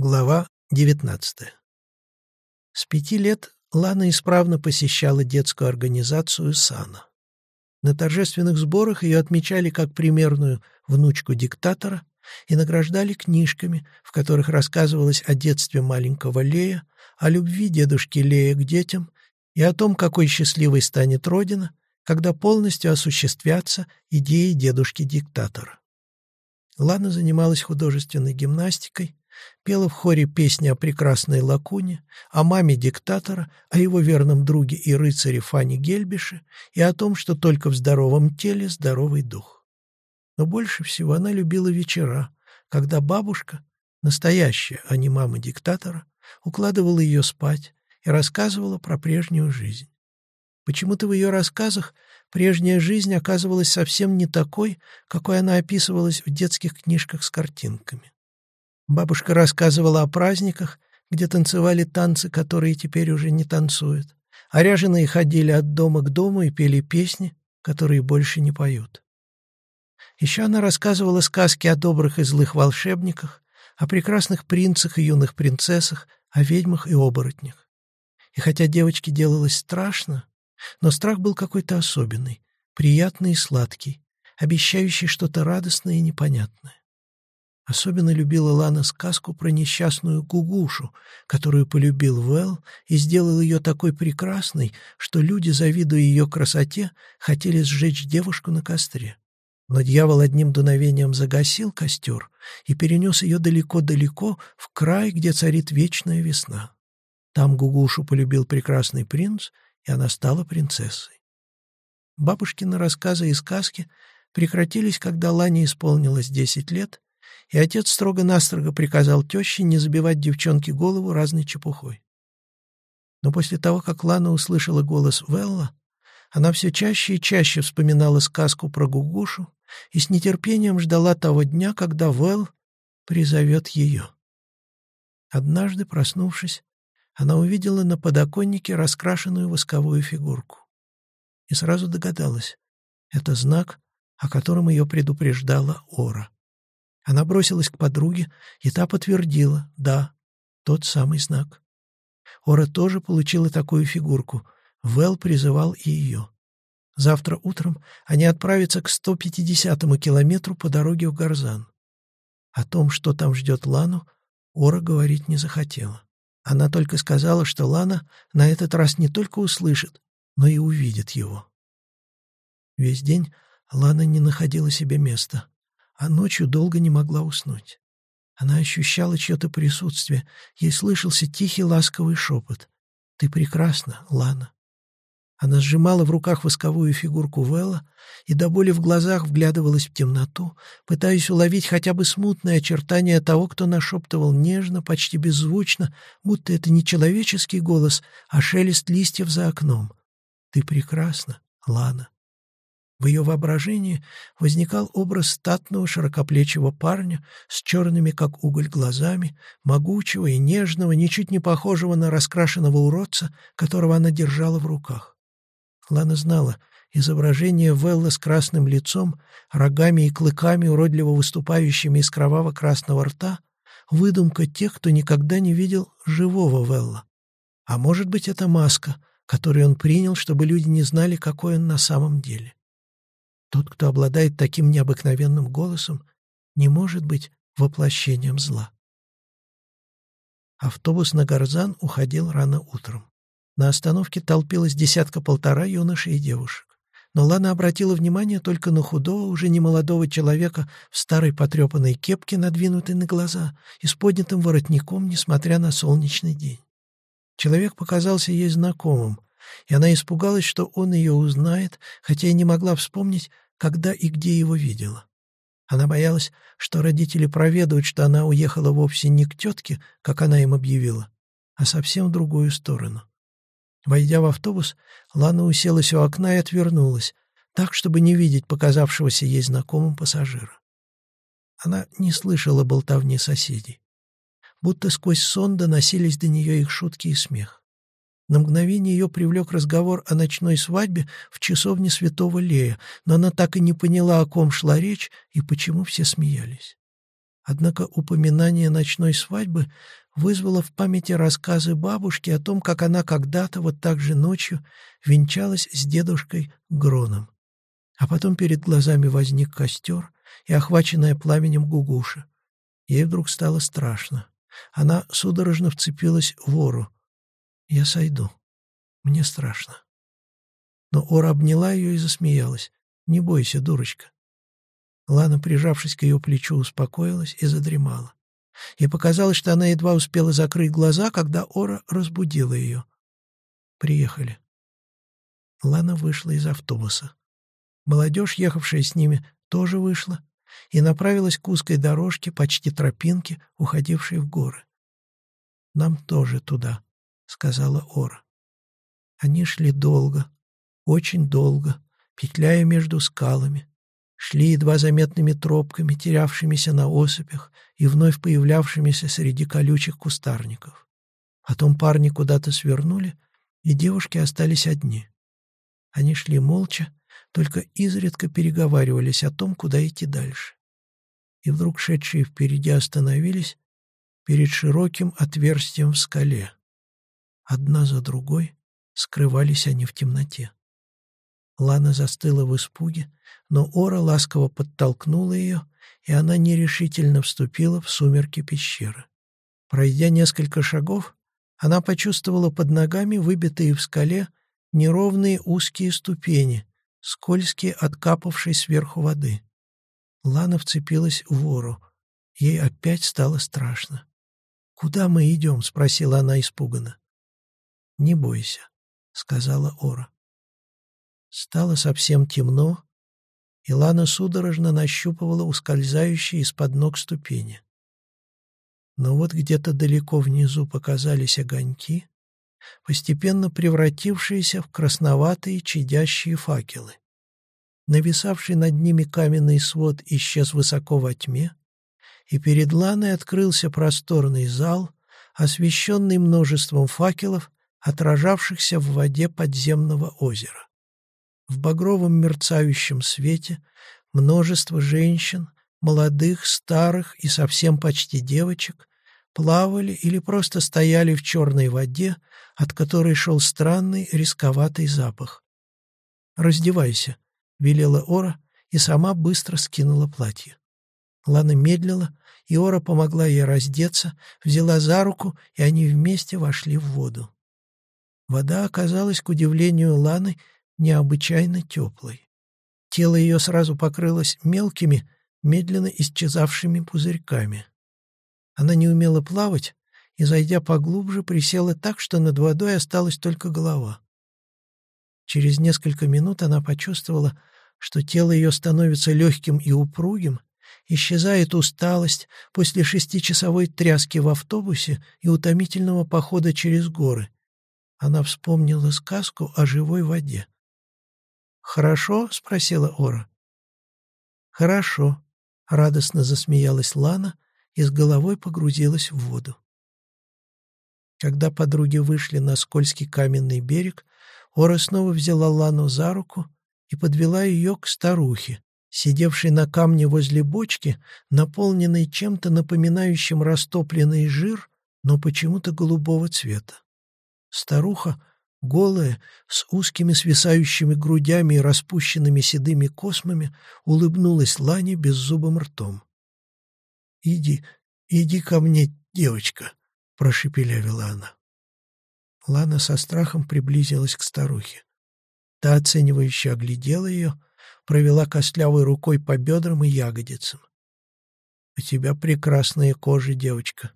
Глава 19. С пяти лет Лана исправно посещала детскую организацию «Сана». На торжественных сборах ее отмечали как примерную внучку диктатора и награждали книжками, в которых рассказывалось о детстве маленького Лея, о любви дедушки Лея к детям и о том, какой счастливой станет Родина, когда полностью осуществятся идеи дедушки-диктатора. Лана занималась художественной гимнастикой, пела в хоре песни о прекрасной Лакуне, о маме диктатора, о его верном друге и рыцаре Фане Гельбише и о том, что только в здоровом теле здоровый дух. Но больше всего она любила вечера, когда бабушка, настоящая, а не мама диктатора, укладывала ее спать и рассказывала про прежнюю жизнь. Почему-то в ее рассказах прежняя жизнь оказывалась совсем не такой, какой она описывалась в детских книжках с картинками. Бабушка рассказывала о праздниках, где танцевали танцы, которые теперь уже не танцуют, а ряженые ходили от дома к дому и пели песни, которые больше не поют. Еще она рассказывала сказки о добрых и злых волшебниках, о прекрасных принцах и юных принцессах, о ведьмах и оборотнях. И хотя девочке делалось страшно, но страх был какой-то особенный, приятный и сладкий, обещающий что-то радостное и непонятное. Особенно любила Лана сказку про несчастную Гугушу, которую полюбил Вэл и сделал ее такой прекрасной, что люди, завидуя ее красоте, хотели сжечь девушку на костре. Но дьявол одним дуновением загасил костер и перенес ее далеко-далеко в край, где царит вечная весна. Там Гугушу полюбил прекрасный принц, и она стала принцессой. Бабушкины рассказы и сказки прекратились, когда Лане исполнилось десять лет, и отец строго-настрого приказал теще не забивать девчонке голову разной чепухой. Но после того, как Лана услышала голос Велла, она все чаще и чаще вспоминала сказку про Гугушу и с нетерпением ждала того дня, когда Вэл призовет ее. Однажды, проснувшись, она увидела на подоконнике раскрашенную восковую фигурку. И сразу догадалась — это знак, о котором ее предупреждала Ора. Она бросилась к подруге, и та подтвердила, да, тот самый знак. Ора тоже получила такую фигурку. Вэл призывал и ее. Завтра утром они отправятся к 150-му километру по дороге в Гарзан. О том, что там ждет Лану, Ора говорить не захотела. Она только сказала, что Лана на этот раз не только услышит, но и увидит его. Весь день Лана не находила себе места а ночью долго не могла уснуть. Она ощущала чье-то присутствие, ей слышался тихий ласковый шепот. «Ты прекрасна, Лана». Она сжимала в руках восковую фигурку Вэлла и до боли в глазах вглядывалась в темноту, пытаясь уловить хотя бы смутное очертание того, кто нашептывал нежно, почти беззвучно, будто это не человеческий голос, а шелест листьев за окном. «Ты прекрасна, Лана». В ее воображении возникал образ статного широкоплечего парня с черными, как уголь, глазами, могучего и нежного, ничуть не похожего на раскрашенного уродца, которого она держала в руках. Лана знала, изображение Велла с красным лицом, рогами и клыками, уродливо выступающими из кроваво-красного рта — выдумка тех, кто никогда не видел живого Велла. А может быть, это маска, которую он принял, чтобы люди не знали, какой он на самом деле. Тот, кто обладает таким необыкновенным голосом, не может быть воплощением зла. Автобус на Гарзан уходил рано утром. На остановке толпилось десятка-полтора юношей и девушек. Но Лана обратила внимание только на худого, уже немолодого человека в старой потрепанной кепке, надвинутой на глаза, и с поднятым воротником, несмотря на солнечный день. Человек показался ей знакомым, и она испугалась, что он ее узнает, хотя и не могла вспомнить, когда и где его видела. Она боялась, что родители проведают, что она уехала вовсе не к тетке, как она им объявила, а совсем в другую сторону. Войдя в автобус, Лана уселась у окна и отвернулась, так, чтобы не видеть показавшегося ей знакомым пассажира. Она не слышала болтовни соседей. Будто сквозь сон доносились до нее их шутки и смех. На мгновение ее привлек разговор о ночной свадьбе в часовне святого Лея, но она так и не поняла, о ком шла речь и почему все смеялись. Однако упоминание ночной свадьбы вызвало в памяти рассказы бабушки о том, как она когда-то вот так же ночью венчалась с дедушкой Гроном. А потом перед глазами возник костер и охваченная пламенем Гугуша. Ей вдруг стало страшно. Она судорожно вцепилась в Ору. «Я сойду. Мне страшно». Но Ора обняла ее и засмеялась. «Не бойся, дурочка». Лана, прижавшись к ее плечу, успокоилась и задремала. Ей показалось, что она едва успела закрыть глаза, когда Ора разбудила ее. «Приехали». Лана вышла из автобуса. Молодежь, ехавшая с ними, тоже вышла и направилась к узкой дорожке, почти тропинке, уходившей в горы. «Нам тоже туда», — сказала Ора. Они шли долго, очень долго, петляя между скалами, шли едва заметными тропками, терявшимися на осыпях и вновь появлявшимися среди колючих кустарников. Потом парни куда-то свернули, и девушки остались одни. Они шли молча, только изредка переговаривались о том, куда идти дальше. И вдруг шедшие впереди остановились перед широким отверстием в скале. Одна за другой скрывались они в темноте. Лана застыла в испуге, но Ора ласково подтолкнула ее, и она нерешительно вступила в сумерки пещеры. Пройдя несколько шагов, она почувствовала под ногами выбитые в скале неровные узкие ступени, скользкие от капавшей сверху воды. Лана вцепилась в вору. Ей опять стало страшно. «Куда мы идем?» — спросила она испуганно. «Не бойся», — сказала Ора. Стало совсем темно, и Лана судорожно нащупывала ускользающие из-под ног ступени. Но вот где-то далеко внизу показались огоньки, постепенно превратившиеся в красноватые чадящие факелы. Нависавший над ними каменный свод исчез высоко во тьме, и перед Ланой открылся просторный зал, освещенный множеством факелов, отражавшихся в воде подземного озера. В багровом мерцающем свете множество женщин, молодых, старых и совсем почти девочек, плавали или просто стояли в черной воде, от которой шел странный рисковатый запах. «Раздевайся», — велела Ора и сама быстро скинула платье. Лана медлила, и Ора помогла ей раздеться, взяла за руку, и они вместе вошли в воду. Вода оказалась, к удивлению Ланы, необычайно теплой. Тело ее сразу покрылось мелкими, медленно исчезавшими пузырьками. Она не умела плавать и, зайдя поглубже, присела так, что над водой осталась только голова. Через несколько минут она почувствовала, что тело ее становится легким и упругим, исчезает усталость после шестичасовой тряски в автобусе и утомительного похода через горы. Она вспомнила сказку о живой воде. «Хорошо?» — спросила Ора. «Хорошо», — радостно засмеялась Лана и с головой погрузилась в воду. Когда подруги вышли на скользкий каменный берег, Ора снова взяла Лану за руку и подвела ее к старухе, сидевшей на камне возле бочки, наполненной чем-то напоминающим растопленный жир, но почему-то голубого цвета. Старуха, голая, с узкими свисающими грудями и распущенными седыми космами, улыбнулась Лане беззубым ртом. «Иди, иди ко мне, девочка», — прошепелявила она. Лана со страхом приблизилась к старухе. Та оценивающе оглядела ее, провела костлявой рукой по бедрам и ягодицам. «У тебя прекрасная кожа, девочка.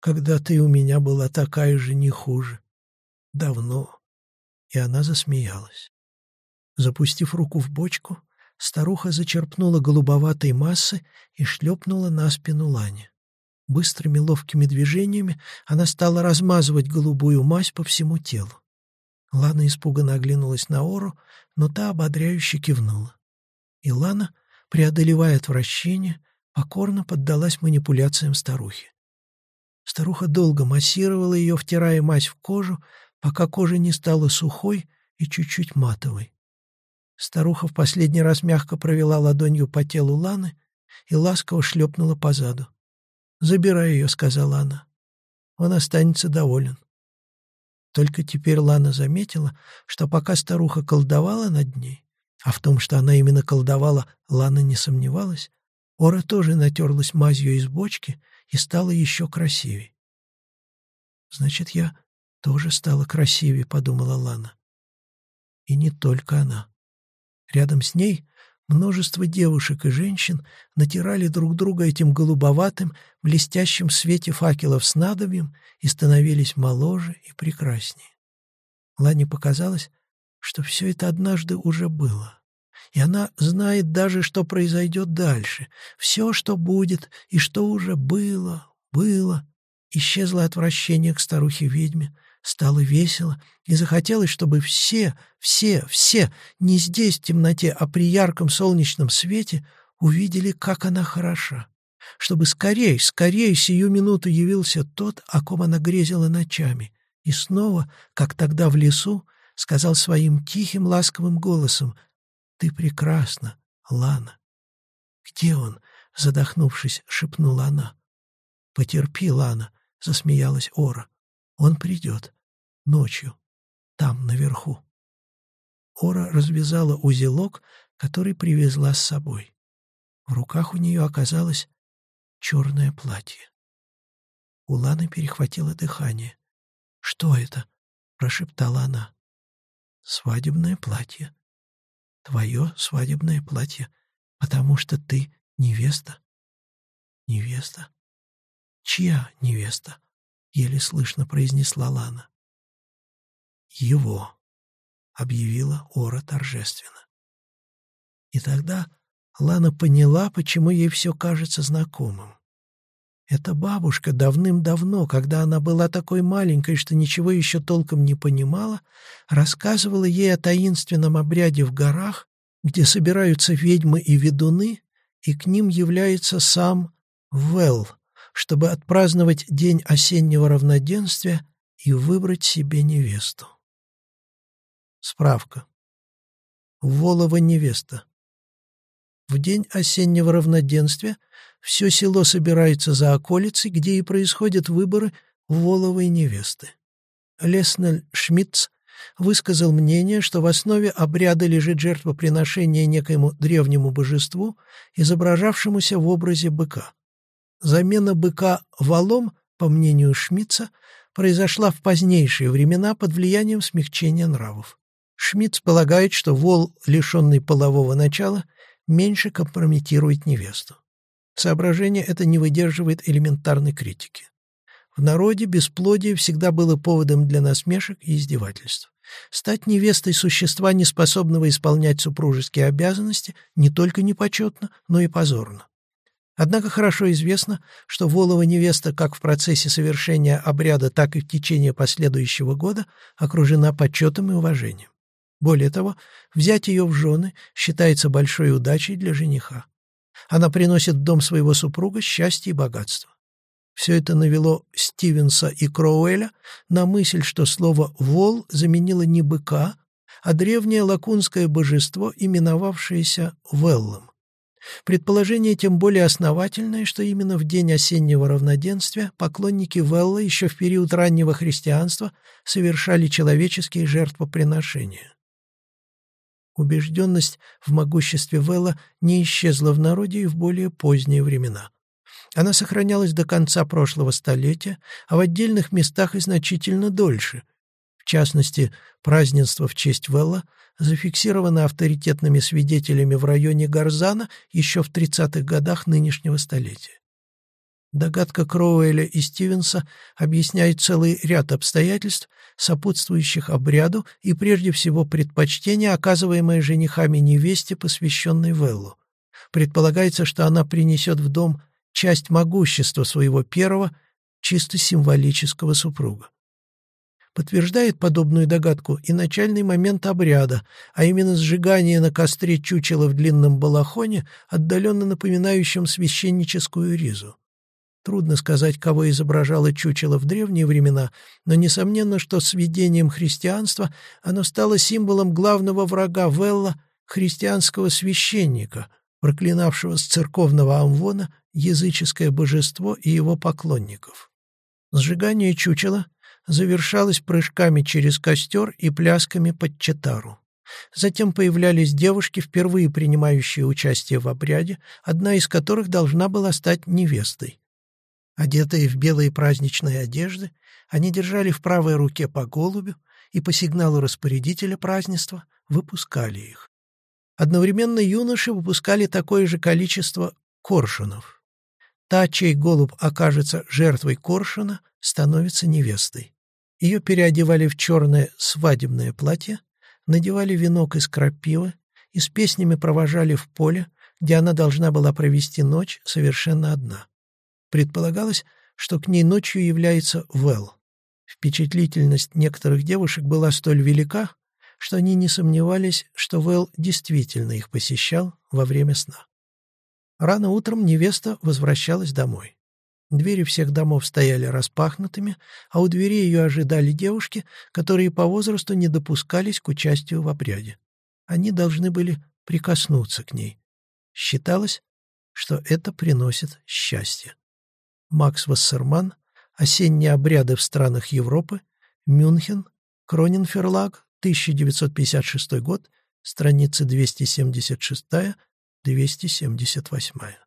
Когда ты у меня была такая же, не хуже. Давно». И она засмеялась. Запустив руку в бочку, старуха зачерпнула голубоватой массы и шлепнула на спину Лани. Быстрыми ловкими движениями она стала размазывать голубую мазь по всему телу. Лана испуганно оглянулась на Ору, но та ободряюще кивнула. И Лана, преодолевая отвращение, покорно поддалась манипуляциям старухи. Старуха долго массировала ее, втирая мазь в кожу, пока кожа не стала сухой и чуть-чуть матовой. Старуха в последний раз мягко провела ладонью по телу Ланы и ласково шлепнула по заду. «Забирай ее», — сказала она. «Он останется доволен». Только теперь Лана заметила, что пока старуха колдовала над ней, а в том, что она именно колдовала, Лана не сомневалась, Ора тоже натерлась мазью из бочки и стала еще красивее. «Значит, я тоже стала красивее», — подумала Лана. И не только она. Рядом с ней множество девушек и женщин натирали друг друга этим голубоватым, блестящим свете факелов снадобьем и становились моложе и прекраснее. Лане показалось, что все это однажды уже было. И она знает даже, что произойдет дальше. Все, что будет и что уже было, было. Исчезло отвращение к старухе-ведьме, стало весело, и захотелось, чтобы все, все, все, не здесь в темноте, а при ярком солнечном свете увидели, как она хороша. Чтобы скорей, скорей сию минуту явился тот, о ком она грезила ночами, и снова, как тогда в лесу, сказал своим тихим ласковым голосом «Ты прекрасна, Лана». «Где он?» — задохнувшись, шепнула она. «Потерпи, Лана», — засмеялась Ора. «Он придет. Ночью. Там, наверху». Ора развязала узелок, который привезла с собой. В руках у нее оказалось черное платье. У Ланы перехватило дыхание. «Что это?» — прошептала она. «Свадебное платье. Твое свадебное платье, потому что ты невеста». «Невеста? Чья невеста?» — еле слышно произнесла Лана. «Его», — объявила Ора торжественно. И тогда Лана поняла, почему ей все кажется знакомым. Эта бабушка давным-давно, когда она была такой маленькой, что ничего еще толком не понимала, рассказывала ей о таинственном обряде в горах, где собираются ведьмы и ведуны, и к ним является сам Вэл, чтобы отпраздновать день осеннего равноденствия и выбрать себе невесту. Справка. Волова невеста. В день осеннего равноденствия все село собирается за околицей, где и происходят выборы воловой невесты. Леснель Шмидц высказал мнение, что в основе обряда лежит жертвоприношение некоему древнему божеству, изображавшемуся в образе быка. Замена быка валом, по мнению Шмидца, произошла в позднейшие времена под влиянием смягчения нравов. Шмидц полагает, что вол, лишенный полового начала, меньше компрометирует невесту. Соображение это не выдерживает элементарной критики. В народе бесплодие всегда было поводом для насмешек и издевательств. Стать невестой существа, неспособного исполнять супружеские обязанности, не только непочетно, но и позорно. Однако хорошо известно, что Волова невеста как в процессе совершения обряда, так и в течение последующего года окружена почетом и уважением. Более того, взять ее в жены считается большой удачей для жениха. Она приносит в дом своего супруга счастье и богатство. Все это навело Стивенса и Кроуэля на мысль, что слово «вол» заменило не быка, а древнее лакунское божество, именовавшееся Веллом. Предположение тем более основательное, что именно в день осеннего равноденствия поклонники Велла еще в период раннего христианства совершали человеческие жертвоприношения. Убежденность в могуществе Вэлла не исчезла в народе и в более поздние времена. Она сохранялась до конца прошлого столетия, а в отдельных местах и значительно дольше. В частности, празднество в честь Велла зафиксировано авторитетными свидетелями в районе Гарзана еще в 30-х годах нынешнего столетия. Догадка Кроуэля и Стивенса объясняет целый ряд обстоятельств, сопутствующих обряду и прежде всего предпочтение, оказываемое женихами невесте, посвященной Веллу. Предполагается, что она принесет в дом часть могущества своего первого, чисто символического супруга. Подтверждает подобную догадку и начальный момент обряда, а именно сжигание на костре чучела в длинном балахоне, отдаленно напоминающем священническую ризу. Трудно сказать, кого изображало чучело в древние времена, но несомненно, что с введением христианства оно стало символом главного врага Велла, христианского священника, проклинавшего с церковного амвона языческое божество и его поклонников. Сжигание чучела завершалось прыжками через костер и плясками под читару. Затем появлялись девушки, впервые принимающие участие в обряде, одна из которых должна была стать невестой. Одетые в белые праздничные одежды, они держали в правой руке по голубю и по сигналу распорядителя празднества выпускали их. Одновременно юноши выпускали такое же количество коршунов. Та, чей голубь окажется жертвой коршуна, становится невестой. Ее переодевали в черное свадебное платье, надевали венок из крапивы и с песнями провожали в поле, где она должна была провести ночь совершенно одна. Предполагалось, что к ней ночью является Вэл. Впечатлительность некоторых девушек была столь велика, что они не сомневались, что Вэл действительно их посещал во время сна. Рано утром невеста возвращалась домой. Двери всех домов стояли распахнутыми, а у двери ее ожидали девушки, которые по возрасту не допускались к участию в обряде. Они должны были прикоснуться к ней. Считалось, что это приносит счастье. Макс Вассерман «Осенние обряды в странах Европы», Мюнхен, Кроненферлаг, 1956 год, страницы 276-278.